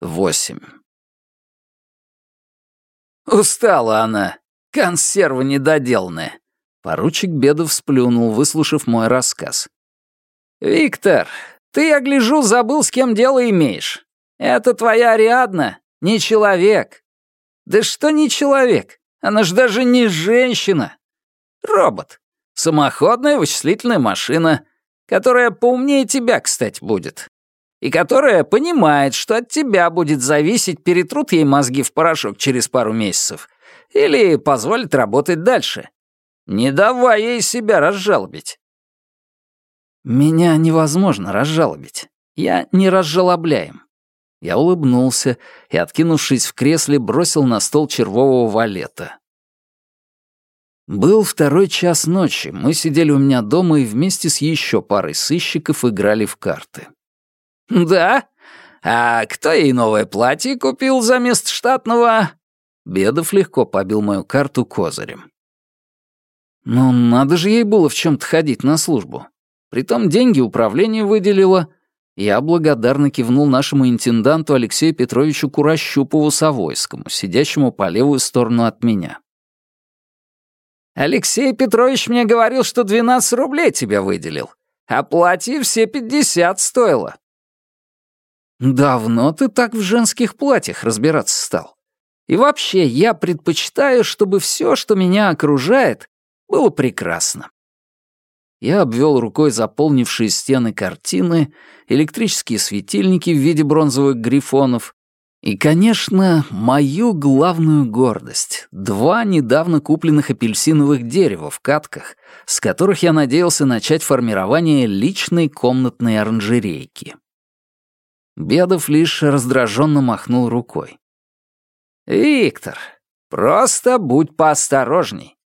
восемь. Устала она. Консерва недоделанная. Поручик Бедов сплюнул, выслушав мой рассказ. «Виктор, ты, я гляжу, забыл, с кем дело имеешь. Это твоя Ариадна, не человек. Да что не человек? Она ж даже не женщина. Робот. Самоходная вычислительная машина, которая поумнее тебя, кстати, будет. И которая понимает, что от тебя будет зависеть, перетрут ей мозги в порошок через пару месяцев или позволит работать дальше. Не давай ей себя разжалобить. Меня невозможно разжалобить. Я не разжалобляем. Я улыбнулся и, откинувшись в кресле, бросил на стол червового валета. Был второй час ночи, мы сидели у меня дома и вместе с еще парой сыщиков играли в карты. «Да? А кто ей новое платье купил за место штатного?» Бедов легко побил мою карту козырем. «Ну, надо же ей было в чем-то ходить на службу. Притом деньги управление выделило. Я благодарно кивнул нашему интенданту Алексею Петровичу Курощупову-Савойскому, сидящему по левую сторону от меня. «Алексей Петрович мне говорил, что 12 рублей тебе выделил, а платье все 50 стоило». «Давно ты так в женских платьях разбираться стал. И вообще, я предпочитаю, чтобы все, что меня окружает, было прекрасно. Я обвел рукой заполнившие стены картины, электрические светильники в виде бронзовых грифонов и, конечно, мою главную гордость — два недавно купленных апельсиновых дерева в катках, с которых я надеялся начать формирование личной комнатной оранжерейки. Бедов лишь раздраженно махнул рукой. «Виктор, просто будь поосторожней.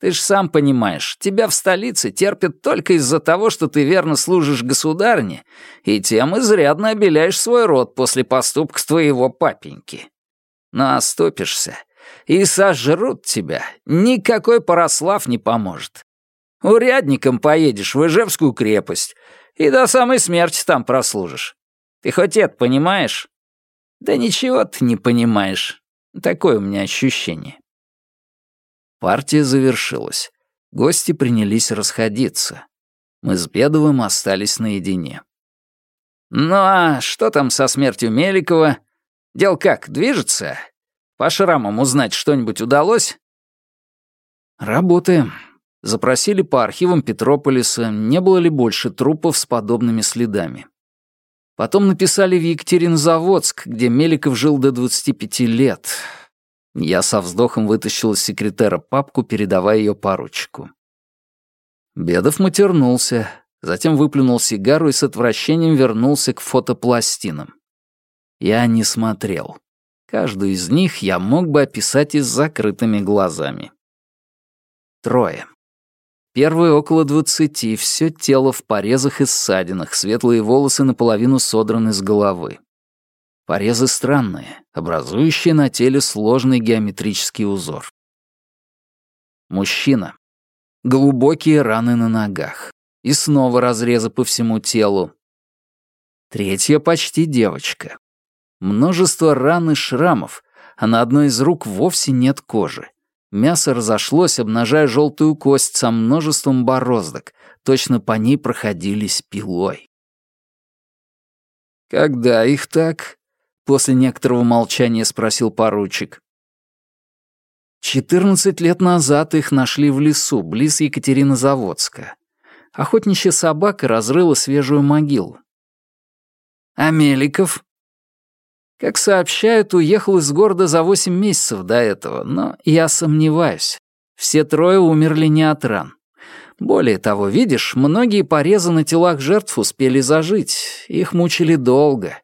Ты ж сам понимаешь, тебя в столице терпят только из-за того, что ты верно служишь государне, и тем изрядно обеляешь свой род после поступка твоего папеньки. Но оступишься, и сожрут тебя, никакой Порослав не поможет. Урядником поедешь в Ижевскую крепость, и до самой смерти там прослужишь. Ты это понимаешь? Да ничего ты не понимаешь. Такое у меня ощущение. Партия завершилась. Гости принялись расходиться. Мы с Бедовым остались наедине. «Ну а что там со смертью Меликова? Дел как, движется? По шрамам узнать что-нибудь удалось?» «Работаем. Запросили по архивам Петрополиса, не было ли больше трупов с подобными следами. Потом написали в Екатеринозаводск, где Меликов жил до 25 лет. Я со вздохом вытащил из секретера папку, передавая ее поручику. Бедов матернулся, затем выплюнул сигару и с отвращением вернулся к фотопластинам. Я не смотрел. Каждую из них я мог бы описать и с закрытыми глазами. Трое. Первый около двадцати, все тело в порезах и ссадинах, светлые волосы наполовину содраны с головы. Порезы странные, образующие на теле сложный геометрический узор. Мужчина. Глубокие раны на ногах. И снова разрезы по всему телу. Третья почти девочка. Множество ран и шрамов, а на одной из рук вовсе нет кожи. Мясо разошлось, обнажая желтую кость со множеством бороздок. Точно по ней проходились пилой. «Когда их так?» После некоторого молчания спросил поручик. Четырнадцать лет назад их нашли в лесу, близ Екатеринозаводска. Охотничья собака разрыла свежую могилу. А Меликов? Как сообщают, уехал из города за восемь месяцев до этого, но я сомневаюсь. Все трое умерли не от ран. Более того, видишь, многие порезы на телах жертв успели зажить. Их мучили долго.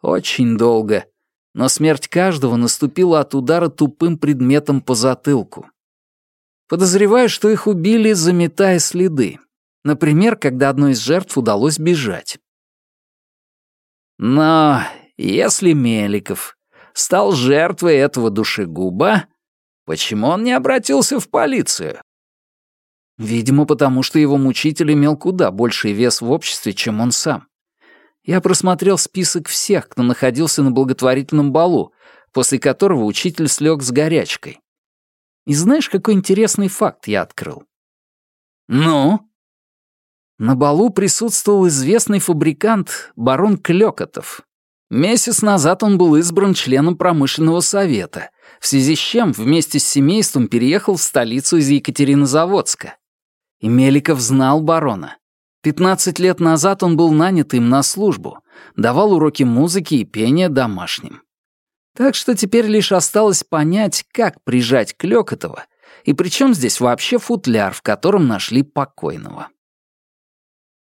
Очень долго. Но смерть каждого наступила от удара тупым предметом по затылку. Подозреваю, что их убили, заметая следы. Например, когда одной из жертв удалось бежать. Но если Меликов стал жертвой этого душегуба, почему он не обратился в полицию? Видимо, потому что его мучитель имел куда больший вес в обществе, чем он сам. Я просмотрел список всех, кто находился на благотворительном балу, после которого учитель слег с горячкой. И знаешь, какой интересный факт я открыл? «Ну?» На балу присутствовал известный фабрикант барон Клёкотов. Месяц назад он был избран членом промышленного совета, в связи с чем вместе с семейством переехал в столицу из Екатеринозаводска. И Меликов знал барона. Пятнадцать лет назад он был нанят им на службу, давал уроки музыки и пения домашним. Так что теперь лишь осталось понять, как прижать Клёкотова, и причем здесь вообще футляр, в котором нашли покойного.